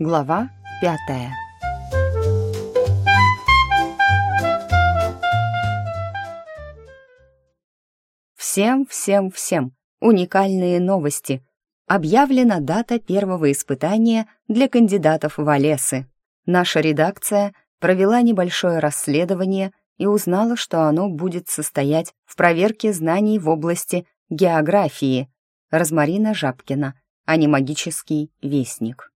Глава пятая Всем, всем, всем! Уникальные новости! Объявлена дата первого испытания для кандидатов в Олесы. Наша редакция провела небольшое расследование и узнала, что оно будет состоять в проверке знаний в области географии. Розмарина Жабкина, а не магический вестник.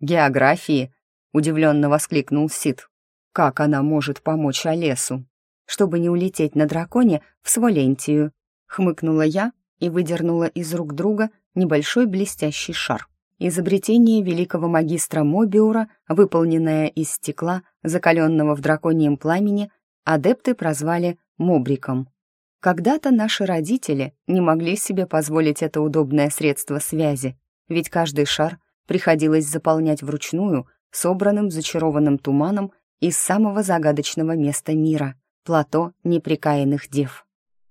«Географии?» — удивленно воскликнул Сид. «Как она может помочь Олесу?» «Чтобы не улететь на драконе в Сволентию», — хмыкнула я и выдернула из рук друга небольшой блестящий шар. Изобретение великого магистра Мобиура, выполненное из стекла, закаленного в драконьем пламени, адепты прозвали «мобриком». Когда-то наши родители не могли себе позволить это удобное средство связи, ведь каждый шар — приходилось заполнять вручную собранным зачарованным туманом из самого загадочного места мира — плато неприкаянных дев.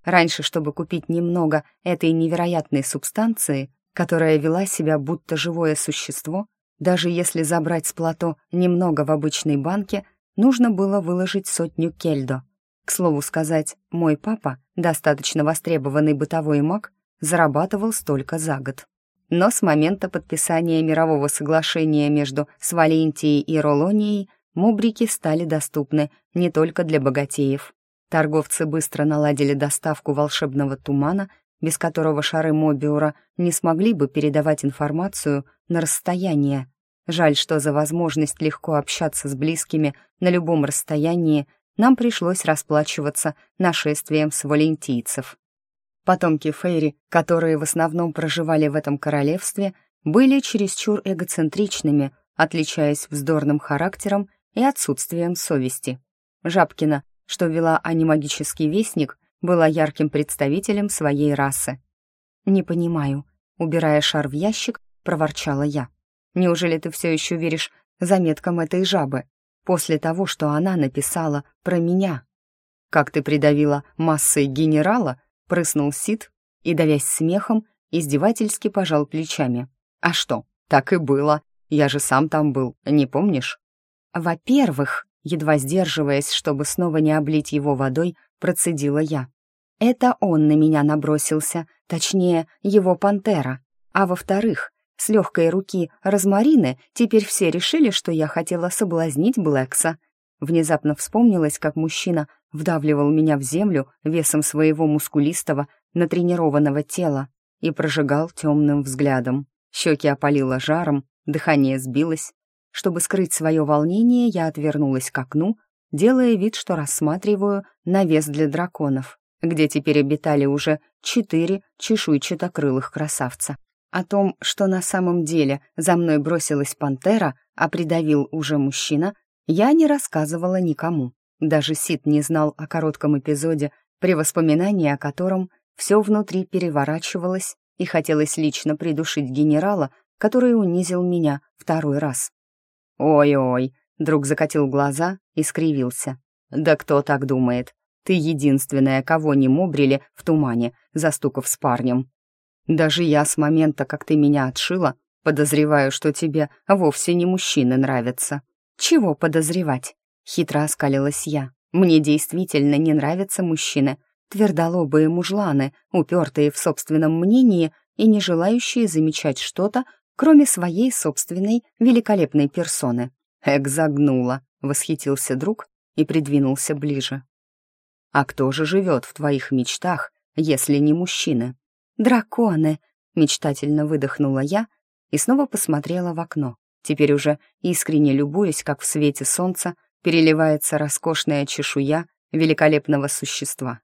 Раньше, чтобы купить немного этой невероятной субстанции, которая вела себя будто живое существо, даже если забрать с плато немного в обычной банке, нужно было выложить сотню кельдо. К слову сказать, мой папа, достаточно востребованный бытовой маг, зарабатывал столько за год. Но с момента подписания мирового соглашения между Свалентией и Ролонией мубрики стали доступны не только для богатеев. Торговцы быстро наладили доставку волшебного тумана, без которого шары Мобиура не смогли бы передавать информацию на расстояние. Жаль, что за возможность легко общаться с близкими на любом расстоянии нам пришлось расплачиваться нашествием свалентийцев. Потомки Фейри, которые в основном проживали в этом королевстве, были чересчур эгоцентричными, отличаясь вздорным характером и отсутствием совести. Жабкина, что вела анимагический вестник, была ярким представителем своей расы. «Не понимаю», — убирая шар в ящик, проворчала я. «Неужели ты все еще веришь заметкам этой жабы, после того, что она написала про меня?» «Как ты придавила массой генерала?» Прыснул Сид и, давясь смехом, издевательски пожал плечами. «А что, так и было. Я же сам там был, не помнишь?» «Во-первых», едва сдерживаясь, чтобы снова не облить его водой, процедила я. «Это он на меня набросился, точнее, его пантера. А во-вторых, с легкой руки Розмарины теперь все решили, что я хотела соблазнить Блэкса. Внезапно вспомнилось, как мужчина вдавливал меня в землю весом своего мускулистого, натренированного тела и прожигал темным взглядом. Щеки опалило жаром, дыхание сбилось. Чтобы скрыть свое волнение, я отвернулась к окну, делая вид, что рассматриваю навес для драконов, где теперь обитали уже четыре чешуйчатокрылых красавца. О том, что на самом деле за мной бросилась пантера, а придавил уже мужчина, я не рассказывала никому. Даже Сид не знал о коротком эпизоде, при воспоминании о котором все внутри переворачивалось и хотелось лично придушить генерала, который унизил меня второй раз. «Ой-ой», — друг закатил глаза и скривился. «Да кто так думает? Ты единственная, кого не мобрили в тумане, застукав с парнем. Даже я с момента, как ты меня отшила, подозреваю, что тебе вовсе не мужчины нравятся». «Чего подозревать?» — хитро оскалилась я. «Мне действительно не нравятся мужчины, твердолобые мужланы, упертые в собственном мнении и не желающие замечать что-то, кроме своей собственной великолепной персоны». «Экзагнула», — восхитился друг и придвинулся ближе. «А кто же живет в твоих мечтах, если не мужчины?» «Драконы», — мечтательно выдохнула я и снова посмотрела в окно теперь уже искренне любуясь, как в свете солнца переливается роскошная чешуя великолепного существа.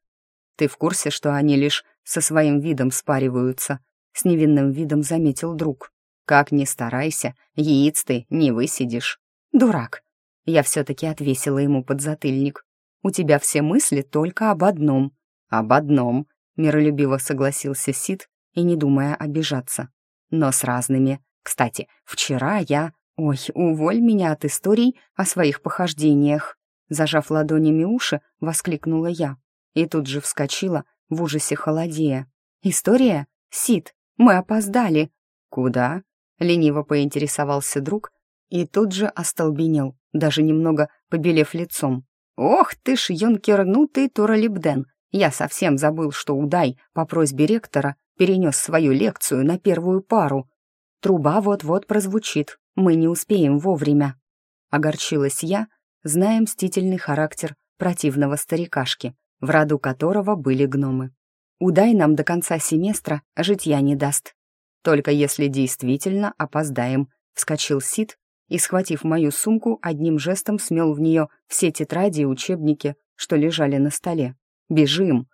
Ты в курсе, что они лишь со своим видом спариваются? С невинным видом заметил друг. Как ни старайся, яиц ты не высидишь. Дурак. Я все-таки отвесила ему подзатыльник. У тебя все мысли только об одном. Об одном, миролюбиво согласился Сид и не думая обижаться. Но с разными кстати, вчера я... Ой, уволь меня от историй о своих похождениях. Зажав ладонями уши, воскликнула я. И тут же вскочила, в ужасе холодея. «История? Сид, мы опоздали!» «Куда?» — лениво поинтересовался друг и тут же остолбенел, даже немного побелев лицом. «Ох ты ж, юнкернутый Туралибден! Я совсем забыл, что Удай по просьбе ректора перенес свою лекцию на первую пару. Труба вот-вот прозвучит, мы не успеем вовремя». Огорчилась я, зная мстительный характер противного старикашки, в роду которого были гномы. Удай нам до конца семестра житья не даст. Только если действительно опоздаем, вскочил Сид и, схватив мою сумку, одним жестом смел в нее все тетради и учебники, что лежали на столе. «Бежим!»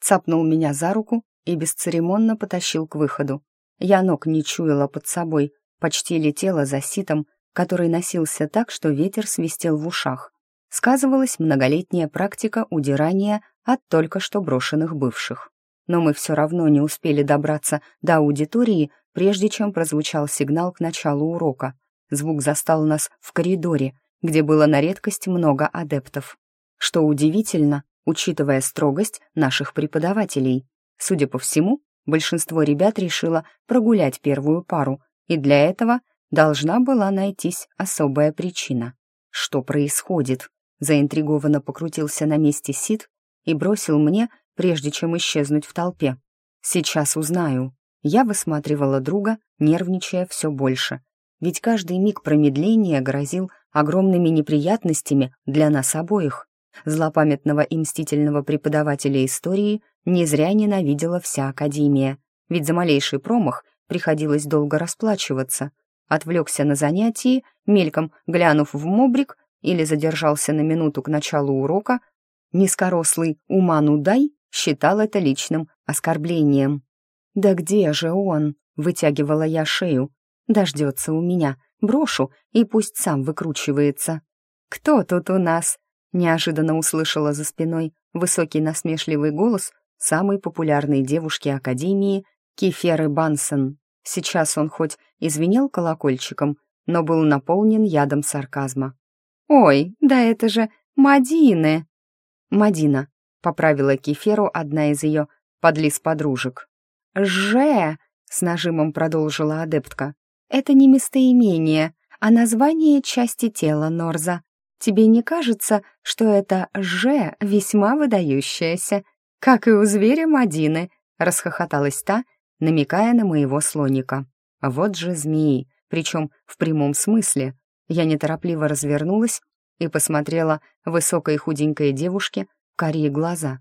Цапнул меня за руку и бесцеремонно потащил к выходу. Я ног не чуяла под собой, почти летела за ситом, который носился так, что ветер свистел в ушах. Сказывалась многолетняя практика удирания от только что брошенных бывших. Но мы все равно не успели добраться до аудитории, прежде чем прозвучал сигнал к началу урока — Звук застал нас в коридоре, где было на редкость много адептов. Что удивительно, учитывая строгость наших преподавателей. Судя по всему, большинство ребят решило прогулять первую пару, и для этого должна была найтись особая причина. Что происходит? Заинтригованно покрутился на месте Сид и бросил мне, прежде чем исчезнуть в толпе. Сейчас узнаю. Я высматривала друга, нервничая все больше ведь каждый миг промедления грозил огромными неприятностями для нас обоих. Злопамятного и мстительного преподавателя истории не зря ненавидела вся Академия, ведь за малейший промах приходилось долго расплачиваться. Отвлекся на занятии, мельком глянув в мобрик или задержался на минуту к началу урока, низкорослый Уману Дай считал это личным оскорблением. «Да где же он?» — вытягивала я шею, Дождется у меня, брошу, и пусть сам выкручивается. «Кто тут у нас?» — неожиданно услышала за спиной высокий насмешливый голос самой популярной девушки Академии Кеферы Бансен. Сейчас он хоть извинел колокольчиком, но был наполнен ядом сарказма. «Ой, да это же Мадины!» «Мадина», — поправила Кеферу одна из ее подлиз подружек. «Же!» — с нажимом продолжила адептка. Это не местоимение, а название части тела Норза. Тебе не кажется, что это «ж» весьма выдающееся? Как и у зверя Мадины, расхохоталась та, намекая на моего слоника. Вот же змеи, причем в прямом смысле. Я неторопливо развернулась и посмотрела высокой худенькой девушке в карие глаза.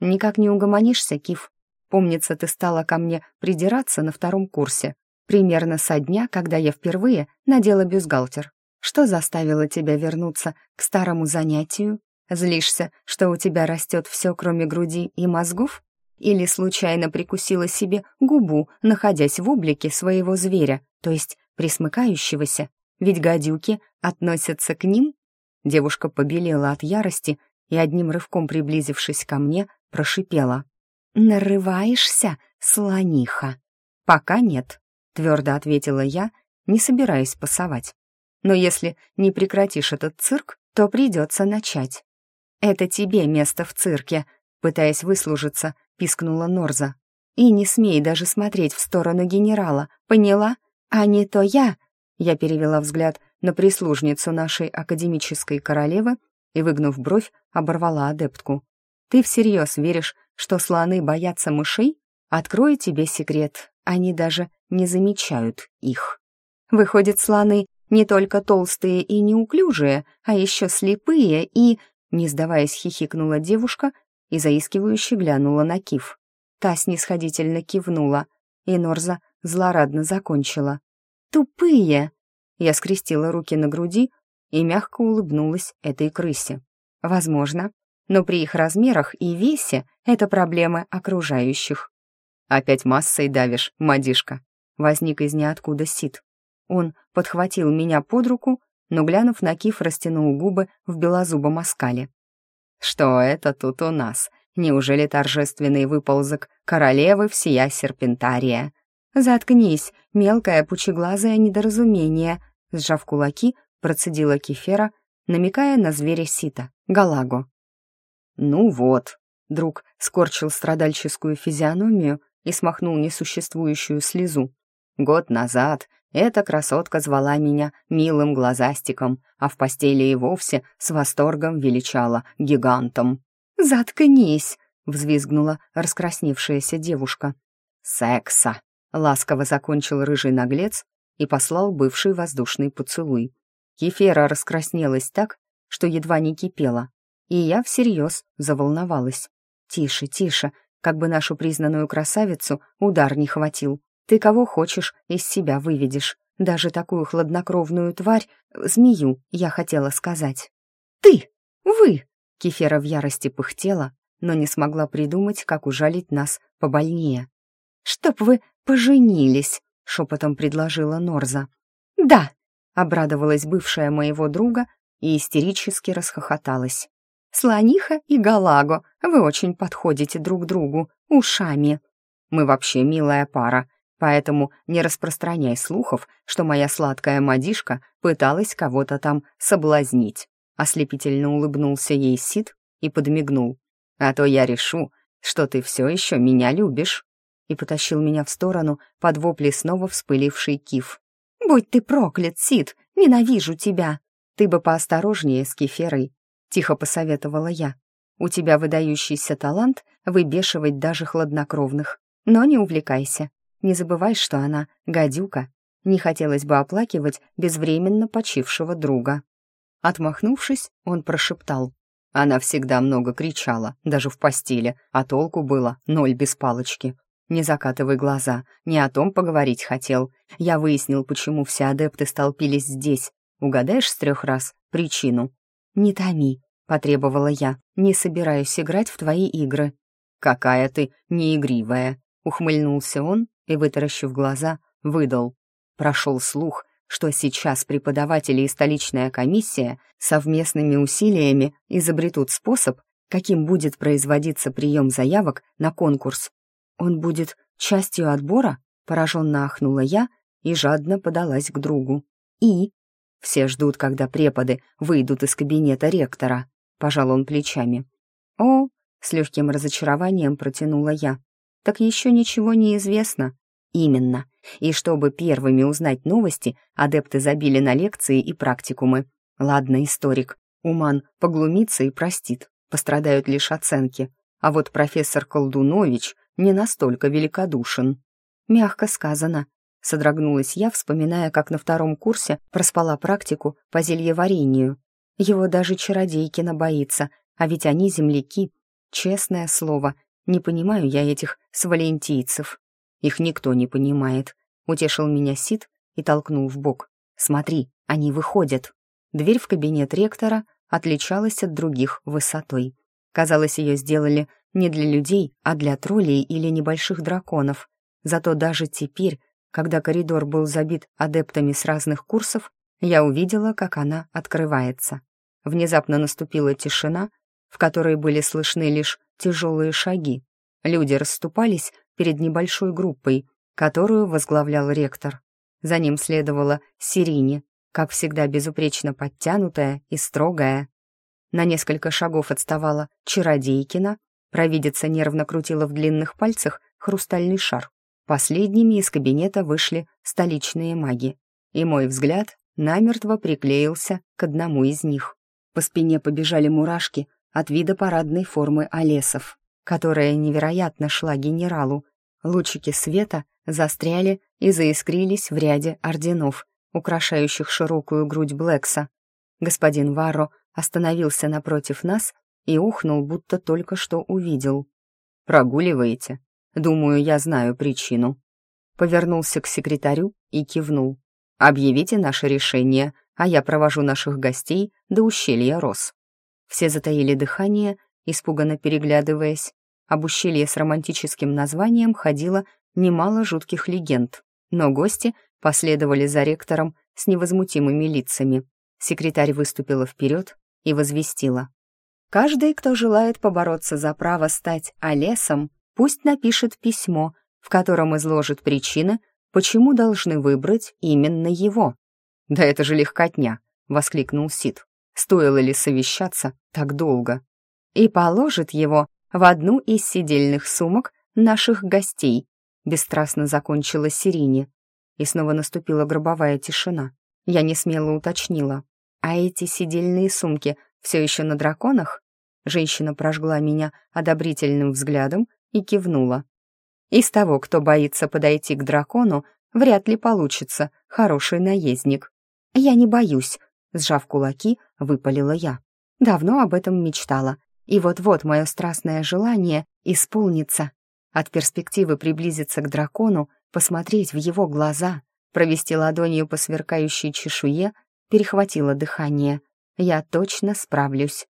«Никак не угомонишься, Киф. Помнится, ты стала ко мне придираться на втором курсе, Примерно со дня, когда я впервые надела бюстгальтер. Что заставило тебя вернуться к старому занятию? Злишься, что у тебя растет все, кроме груди и мозгов? Или случайно прикусила себе губу, находясь в облике своего зверя, то есть присмыкающегося? Ведь гадюки относятся к ним? Девушка побелела от ярости и, одним рывком приблизившись ко мне, прошипела. «Нарываешься, слониха?» «Пока нет», твердо ответила я, не собираясь пасовать. Но если не прекратишь этот цирк, то придется начать. Это тебе место в цирке, пытаясь выслужиться, пискнула Норза. И не смей даже смотреть в сторону генерала, поняла? А не то я. Я перевела взгляд на прислужницу нашей академической королевы и, выгнув бровь, оборвала адептку. «Ты всерьез веришь, что слоны боятся мышей? Открою тебе секрет, они даже не замечают их. Выходят, слоны не только толстые и неуклюжие, а еще слепые и... Не сдаваясь, хихикнула девушка и заискивающе глянула на Кив. Та снисходительно кивнула, и Норза злорадно закончила. «Тупые!» Я скрестила руки на груди и мягко улыбнулась этой крысе. «Возможно, но при их размерах и весе это проблемы окружающих». «Опять массой давишь, мадишка», возник из ниоткуда Сид. Он подхватил меня под руку, но, глянув на Киф, растянул губы в белозубом оскале. «Что это тут у нас? Неужели торжественный выползок королевы всея серпентария?» «Заткнись, мелкое пучеглазое недоразумение», сжав кулаки, процедила Кефера, намекая на зверя Сита, Галаго. «Ну вот», — друг скорчил страдальческую физиономию и смахнул несуществующую слезу. Год назад Эта красотка звала меня милым глазастиком, а в постели и вовсе с восторгом величала гигантом. «Заткнись!» — взвизгнула раскрасневшаяся девушка. «Секса!» — ласково закончил рыжий наглец и послал бывший воздушный поцелуй. Кефера раскраснелась так, что едва не кипела, и я всерьез заволновалась. «Тише, тише, как бы нашу признанную красавицу удар не хватил. Ты кого хочешь из себя выведешь. Даже такую хладнокровную тварь, змею, я хотела сказать. «Ты! Вы!» Кефера в ярости пыхтела, но не смогла придумать, как ужалить нас побольнее. «Чтоб вы поженились!» — шепотом предложила Норза. «Да!» — обрадовалась бывшая моего друга и истерически расхохоталась. «Слониха и Галаго, вы очень подходите друг другу, ушами. Мы вообще милая пара, поэтому не распространяй слухов, что моя сладкая мадишка пыталась кого-то там соблазнить». Ослепительно улыбнулся ей Сид и подмигнул. «А то я решу, что ты все еще меня любишь» и потащил меня в сторону под вопли снова вспыливший киф. «Будь ты проклят, Сид! Ненавижу тебя!» «Ты бы поосторожнее с кеферой», — тихо посоветовала я. «У тебя выдающийся талант выбешивать даже хладнокровных. Но не увлекайся. Не забывай, что она гадюка. Не хотелось бы оплакивать безвременно почившего друга». Отмахнувшись, он прошептал. Она всегда много кричала, даже в постели, а толку было ноль без палочки. Не закатывай глаза, не о том поговорить хотел. Я выяснил, почему все адепты столпились здесь. Угадаешь с трех раз причину? Не томи, потребовала я. Не собираюсь играть в твои игры. Какая ты неигривая, ухмыльнулся он и, вытаращив глаза, выдал. Прошел слух, что сейчас преподаватели и столичная комиссия совместными усилиями изобретут способ, каким будет производиться прием заявок на конкурс. «Он будет частью отбора?» — пораженно ахнула я и жадно подалась к другу. «И?» «Все ждут, когда преподы выйдут из кабинета ректора», — пожал он плечами. «О!» — с легким разочарованием протянула я. «Так еще ничего не известно». «Именно. И чтобы первыми узнать новости, адепты забили на лекции и практикумы. Ладно, историк. Уман поглумится и простит. Пострадают лишь оценки. А вот профессор Колдунович не настолько великодушен. Мягко сказано. Содрогнулась я, вспоминая, как на втором курсе проспала практику по зельеварению. Его даже чародейкина боится, а ведь они земляки. Честное слово, не понимаю я этих свалентийцев. Их никто не понимает. Утешил меня Сид и толкнул в бок. Смотри, они выходят. Дверь в кабинет ректора отличалась от других высотой. Казалось, ее сделали не для людей, а для троллей или небольших драконов. Зато даже теперь, когда коридор был забит адептами с разных курсов, я увидела, как она открывается. Внезапно наступила тишина, в которой были слышны лишь тяжелые шаги. Люди расступались перед небольшой группой, которую возглавлял ректор. За ним следовала Сирине, как всегда безупречно подтянутая и строгая. На несколько шагов отставала Чародейкина, провидица нервно крутила в длинных пальцах хрустальный шар. Последними из кабинета вышли столичные маги, и мой взгляд намертво приклеился к одному из них. По спине побежали мурашки от вида парадной формы Олесов, которая невероятно шла генералу. Лучики света застряли и заискрились в ряде орденов, украшающих широкую грудь Блэкса. Господин Варро остановился напротив нас и ухнул, будто только что увидел. «Прогуливаете? Думаю, я знаю причину». Повернулся к секретарю и кивнул. «Объявите наше решение, а я провожу наших гостей до ущелья Рос». Все затаили дыхание, испуганно переглядываясь. Об ущелье с романтическим названием ходило немало жутких легенд, но гости последовали за ректором с невозмутимыми лицами. Секретарь выступила вперед и возвестила. «Каждый, кто желает побороться за право стать Олесом, пусть напишет письмо, в котором изложит причины, почему должны выбрать именно его». «Да это же легкотня!» — воскликнул Сид. «Стоило ли совещаться так долго?» «И положит его в одну из сидельных сумок наших гостей», — бесстрастно закончила Сирине. и снова наступила гробовая тишина. Я не смело уточнила. «А эти сидельные сумки все еще на драконах?» Женщина прожгла меня одобрительным взглядом и кивнула. «Из того, кто боится подойти к дракону, вряд ли получится хороший наездник». «Я не боюсь», — сжав кулаки, выпалила я. «Давно об этом мечтала, и вот-вот мое страстное желание исполнится. От перспективы приблизиться к дракону, посмотреть в его глаза, провести ладонью по сверкающей чешуе, перехватило дыхание. Я точно справлюсь.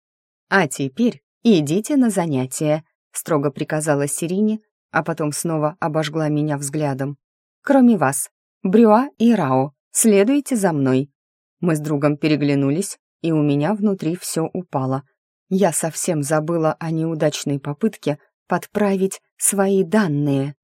«А теперь идите на занятия», — строго приказала Сирине, а потом снова обожгла меня взглядом. «Кроме вас, Брюа и Рао, следуйте за мной». Мы с другом переглянулись, и у меня внутри все упало. Я совсем забыла о неудачной попытке подправить свои данные.